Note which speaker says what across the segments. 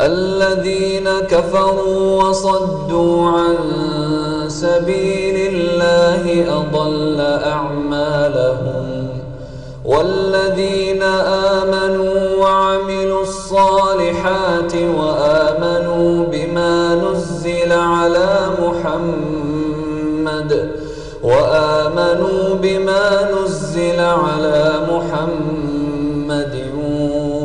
Speaker 1: الذين كفروا وصدوا عن سبيل الله أضل أعمالهم والذين آمنوا وعملوا الصالحات وآمنوا بما نزل على محمد وآمنوا بما نزل على محمد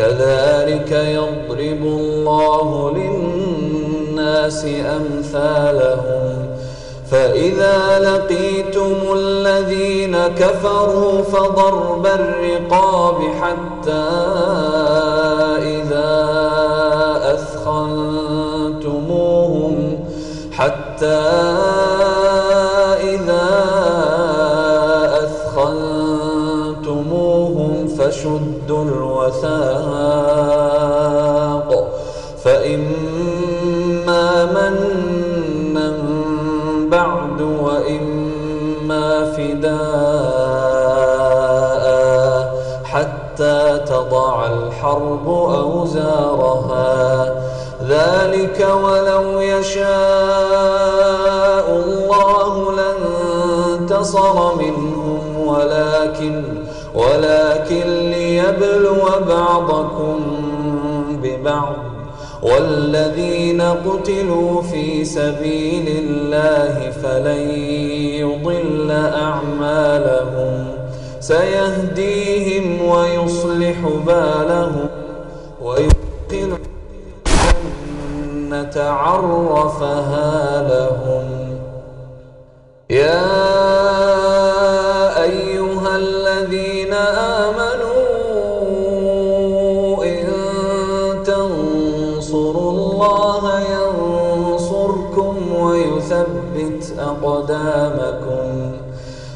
Speaker 1: كذلك يضرب الله للناس أمثالهم. فإذا لقيتم الذين كفروا فضرب الرقاب حتى إذا أثخنتموهم حتى إذا أثخنتموهم فشدوا الوثاق فإما منا بعد وإما فداء حتى تضع الحرب أوزارها. ذلك ولو يشاء لانتصر منهم ولكن ولكن ليبلو بعضكم ببعض. والذين قتلوا في سبيل الله فلن يضل أعمالهم. سيهديهم ويصلح بالهم. ويدخل الجنة عرفها لهم. يا أقدامكم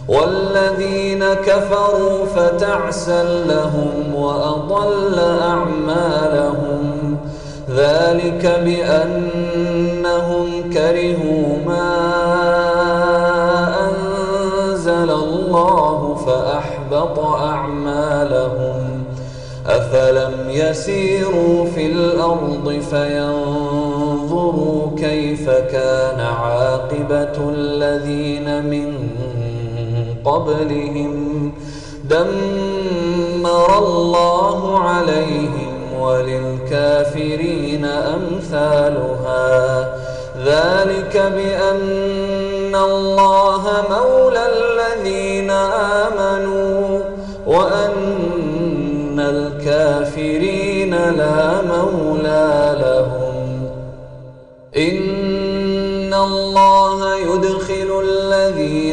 Speaker 1: والذين كفروا فتعسا لهم وأضل أعمالهم ذلك بأنهم كرهوا ما أنزل الله فأحبط أعمالهم أفلم يسيروا في الأرض فينظروا كيف كان عاقبة الذين من قبلهم. دمر الله عليهم وللكافرين أمثالها. ذلك بأن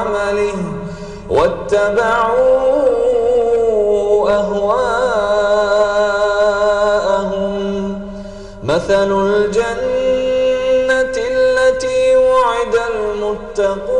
Speaker 1: عمله واتبعوا أهواءهم. مثل الجنة التي وعد المتقون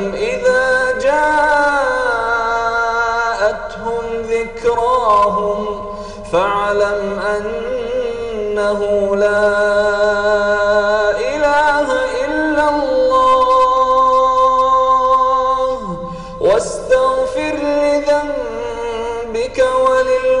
Speaker 1: ذكراهم فاعلم أنه لا إله إلا الله واستغفر لذنبك وللمؤمنين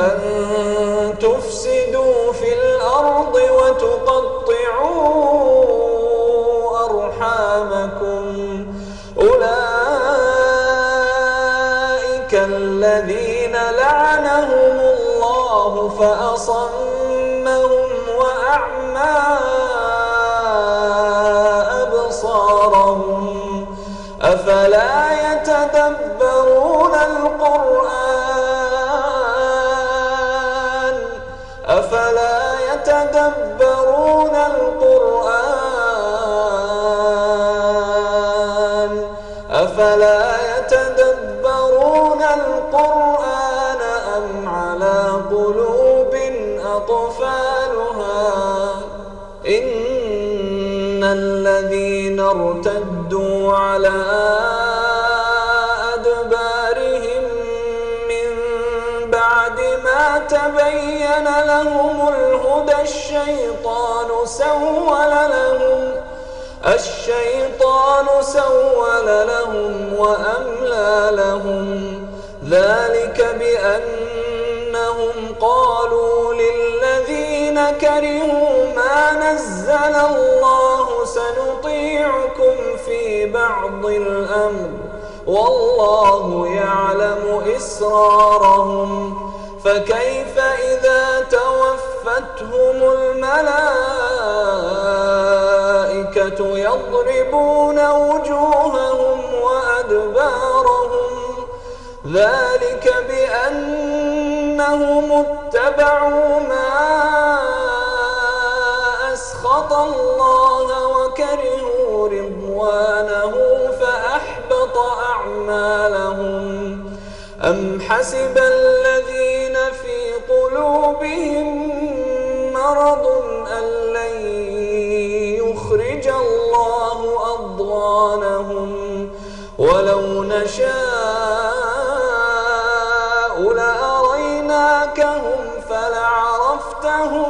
Speaker 1: أن على أدبارهم من بعد ما تبين لهم الهدى الشيطان سول لهم الشيطان سول لهم وأملى لهم. ذلك بأنهم قالوا للذين كرهوا ما نزل الله سنطيعكم في بعض الأمر والله يعلم إسرارهم فكيف إذا توفتهم الملائكة يضربون وجوههم وأدبارهم ذلك بأنهم اتبعوا ما أسخط الله وكرهوا رضوانه فأحبط أعمالهم. أم حسب الذين في قلوبهم مرض أن لن يخرج الله أضغانهم؟ ولو نشاء لأريناكهم فلعرفتهم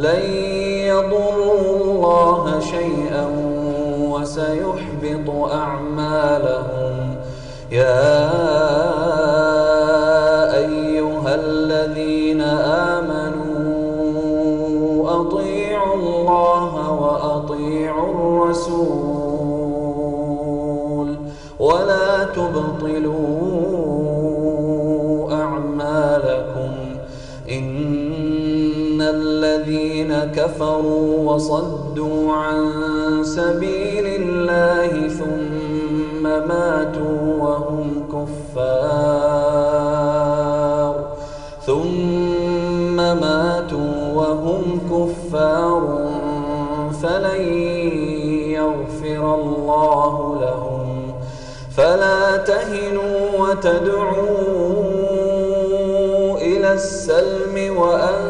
Speaker 1: لن يضروا الله شيئا وسيحبط أعمالهم. يا أيها الذين آمنوا أطيعوا الله وأطيعوا الرسول ولا تبطلوا كفروا وصدوا عن سبيل الله ثم ماتوا وهم كفار. ثم ماتوا وهم كفار. فلن يغفر الله لهم. فلا تهنوا وتدعوا إلى السلم وأنتم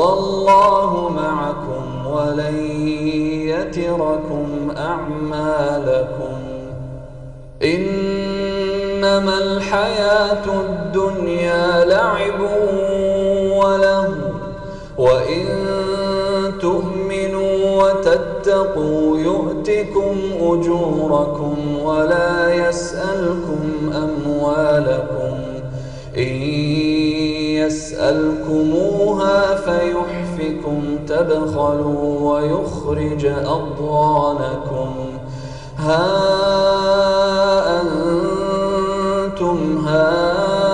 Speaker 1: والله معكم ولن يتركم أعمالكم. إنما الحياة الدنيا لعب وله وإن تؤمنوا وتتقوا يؤتكم أجوركم ولا يسألكم أموالكم. إن يسألكموها فيحفكم تبخلوا ويخرج أضغانكم. ها أنتم هؤلاء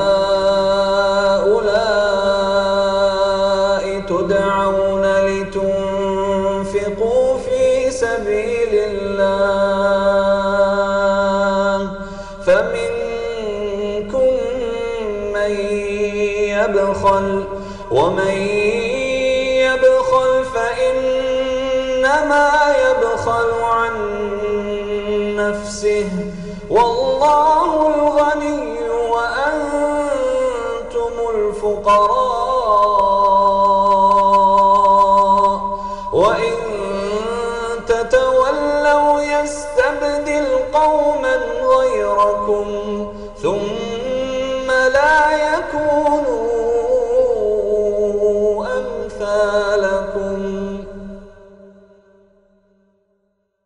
Speaker 1: والله الغني وأنتم الفقراء.